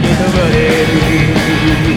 に問れる。